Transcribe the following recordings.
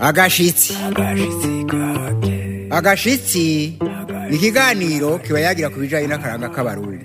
agashitsi agashitsi ni ikiganiro kiba yagira ku bijyanye n'akaranga k'abarundi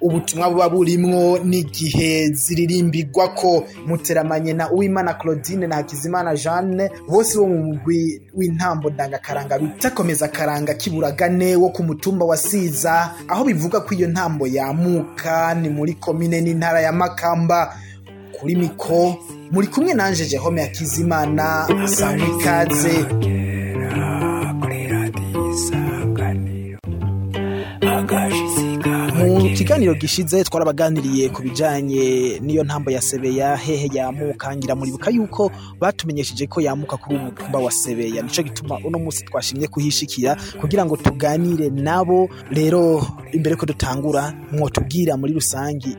ubutumwa buba burimwo n'igihe ziririmbigwa ko muteramanye na uwimana claudine na hakizimana jeanne bose bo mu mugwi w'intambo ndangakaranga bita akaranga kiburagane wo ku mutumba wa siza aho bivuga ko iyo ntambo yamuka ni muri komine n'intara ya makamba kuri miko muri kumwe nanjeje Jehome ya kizimana ikaze kiganiro gishize twarabaganiriye ku bijyanye n'iyo ntambo ya sebeya hehe yamuka ngira muribuka yuko batumenyesheje ko yamuka kuri uwo wa sebeya nicyo gituma uno munsi twashimye kuhishikira kugira ngo tuganire nabo rero imbere ko dutangura tubwira muri rusange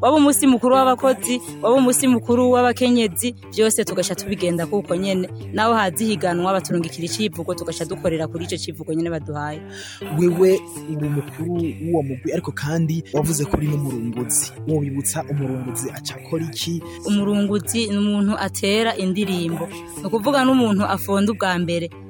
waba umunsi mukuru w'abakozi waba umunsi mukuru w'abakenyezi byose tugasha tubigenda kuko nyene naho hazihiganwa baturungikira icivugo tugasha dukorera kuri ico civugo nyene baduhaye wewe ubu mukuru w'uwo mugwi ariko kandi wavuze ko uri n'umurongozi wobibutsa umurongozi aca akora iki umurunguzi ni umuntu atera indirimbo ni ukuvuga n'umuntu afonda ubwa mbere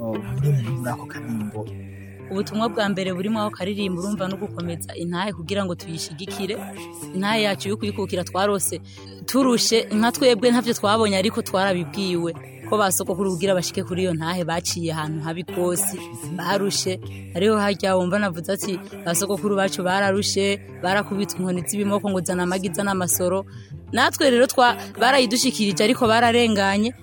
oh, muri ako kanimbo ubutumwa bwa mbere burimo aho karirimba urumva no gukomeza intahe kugira ngo tuyishyigikire intahe yacu yo kuyikukira twarose turushe nka twebwe ntabyo twabonye ariko twarabibwiwe ko basokokuru ubwira bashike kuri iyo ntahe baciye ahantu habi kose barushe ariho hajya wumva navuze ati basokokuru bacu bararushe barakubita inkoni z'ibimoko ngo zana amagi zana amasoro natwe rero twa barayidushyikirije ariko bararenganye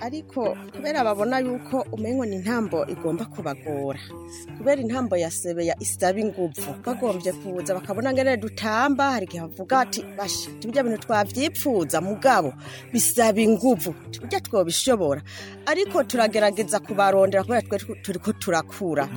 ariko kubera babona yuko umengo ni intambo igomba kubagora kubera intambo ya isaba ingufu bagombye kuza bakabona ngene dutamba hari igihe bavuga ati basha tujya bintu twavyipfuza mugabo bisaba ingufu tujya twobishobora ariko turagerageza kubarondera kubera twe turiko turakura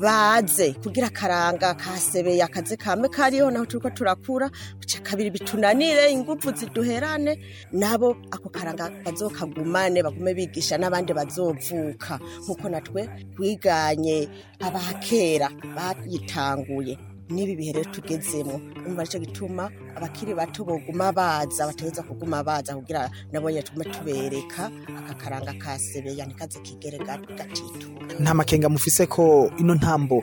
baze kugira karanga kasebeya akaze kamwe kariho naho turiko turakura bica kabiri bitunanire ingufu ziduherane nabo ako karanga bazokagumane bagumane batume bigisha n'abandi bazopfuka nk'uko natwe twiganye abakera bayitanguye n'ibi bihe rero tugezemo umva nicyo gituma abakiri bato boguma baza bataheza kuguma baza kugira nabo tume tubereka akakaranga ka sebeya ntikaze kigere gatitu nta makenga mufise ko ino ntambo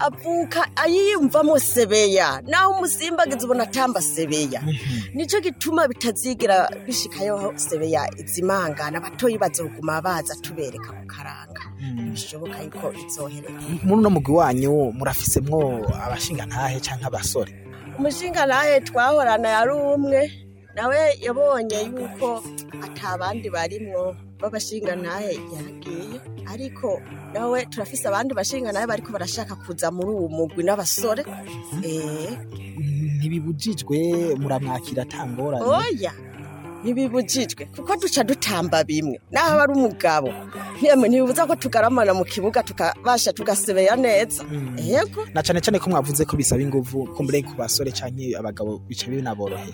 avuka ayiyumvamo sebeya naho umusimbagizi ubona atamba sebeya mhm. nicyo gituma bitazigira bishikayeho sebeya izimangana abatoyi bazoguma baza tubereka ku karanga mhm. bishoboka yuko izoherera muri uno mugwi wanyu murafisemwo abashingantahe cyangwa abasore Umushinga umushingantahe twahorana yari umwe nawe yabonye yuko atabandi barimwo b'abashingantahe yagiye ariko nawe turafise abandi bashingantahe bariko barashaka kuza muri uwo mugwi n'abasore eh. ntibibujijwe muramwakira atangorane oya ntibibujijwe kuko duca dutamba bimwe naho aba ari umugabo ntibibuza ko tugaramana mu kibuga tukabasha tugasebeya neza hmm. yego na cyane cyane ko mwavuze ko bisaba ingufu ko mbere ku basore cyangwa abagabo bica binaborohera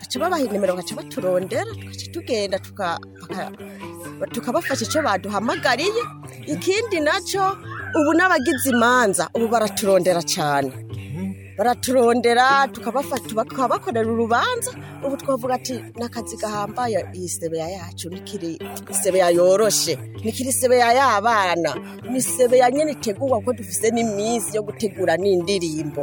baca babaha inimero baca baturondera tugaca tugenda tukabafasha icyo baduhamagariye ikindi nacyo ubu n'abagize imanza ubu baraturondera cyane baraturondera tukabafata urubanza ubu twavuga ati ni akazi gahambaye iyi sebeya yacu nikiri sebeya yoroshe nikiri sebeya y'abana ni sebeya nyine itegurwa kuko dufite n'iminsi yo gutegura n'indirimbo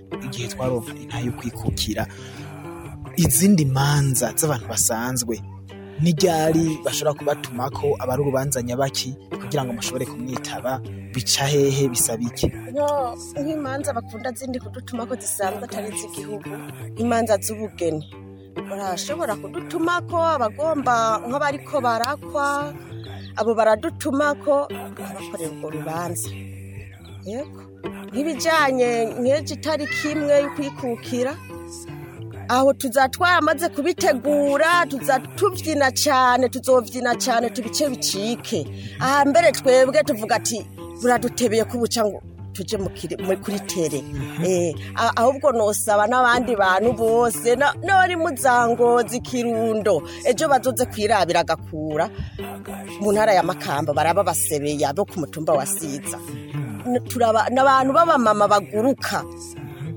igihe twaronka intayo yo kwikukira izindi manza z'abantu basanzwe n'iryari bashobora kubatuma ko abari urubanza nyabaki kugira ngo mushobore kumwitaba bica hehe bisaba iki nk'imanza bakunda zindi kudutuma ko zisanzwe atari iz'igihugu imanza z'ubugeni barashobora kudutuma ko abagomba nk'abariko barakwa abo baradutuma ko barakorera urwo rubanza yego nk'ibijyanye nk'ejo itariki imwe yo kwikukira aho twamaze kubitegura tubyina cyane tuzobyina cyane tubice bicike aha mbere twebwe tuvuga ati buradutebeye kubuca ngo tujye kuri tere eh, ahubwo nusaba n'abandi bantu bose n'abari mu zangozi kirundo ejo bazoze kwirabira agakura mu ntara ya makamba baraba basebeya bo ku mutumba wa siza ni b'abamama baguruka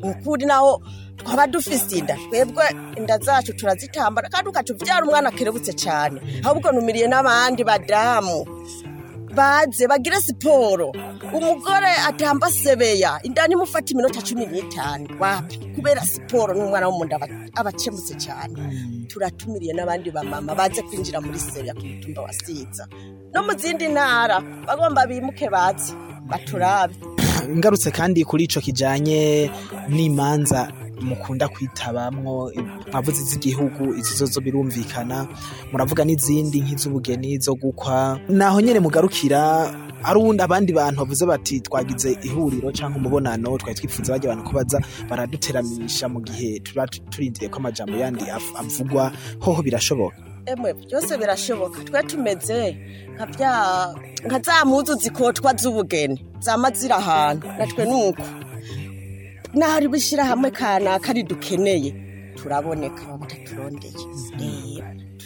ukuri naho twaba dufise inda twebwe inda zacu turazitambara kandi ukacu byara umwana akerebutse cyane ahubwo numiriye n'abandi badamu baze bagire siporo umugore atamba sebeya indani imufata iminota cumi n'itanu wapi kubera siporo n'umwana wo abakemutse cyane mm. turatumiriye n'abandi bamama baze kwinjira muri sebeya ku mutumba wa siza no mu zindi ntara bagomba bimuke baze baturabe ngarutse kandi kuri icyo kijyanye n'imanza mukunda kwitabamwo nkavuze z’igihugu izizo zo birumvikana muravuga n'izindi nk'iz'ubugeni zo gukwa naho nyene mugarukira ari uwundi abandi bantu bavuze bati twagize ihuriro cyangwa umubonano twari twifuza bajya abantu kubaza baraduteramisha mu gihe tuba turindiriye ko amajambo yandi avugwa hoho birashoboka emwe byose birashoboka twe tumeze nka za muzu zikotwa z'ubugeni zama ziri ahantu natwe ni uko naho ari bushyirahamwe kanaka ridukeneye turaboneka turondeye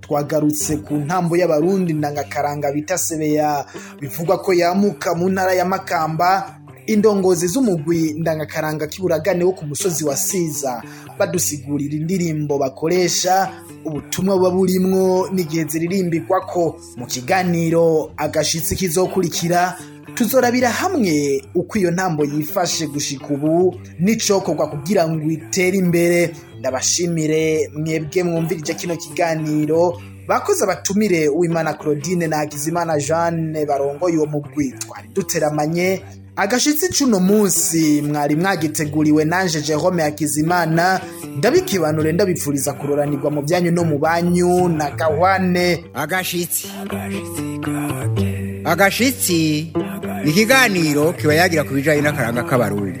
twagarutse ku ntambo y'abarundi ndangakaranga bita sebeya bivugwa ko yamuka mu ntara ya makamba indongozi z'umugwi ndangakaranga k'iburagane wo ku musozi wa siza badusigurira indirimbo bakoresha ubutumwa buba burimwo n'igihe ziririmbirwa ko mu kiganiro agashitsi kizokurikira tuzorabira hamwe uko iyo ntambo yifashe gushika ubu n'icokorwa kugira ngo itere imbere ndabashimire mwebwe mwumvirije kino kiganiro bakoze abatumire uwimana claudine na hakizimana jeanne barongoye uwo mugwi twari duteramanye agashitsi cuno munsi mwari mwagiteguriwe nanje Jerome Hakizimana ndabikibanure ndabipfuriza kuroranirwa mu byanyu no mu banyu na Gawane agashitsi agashitsi ikiganiro kiba yagira ku bijanye n'akaranga k'abarundi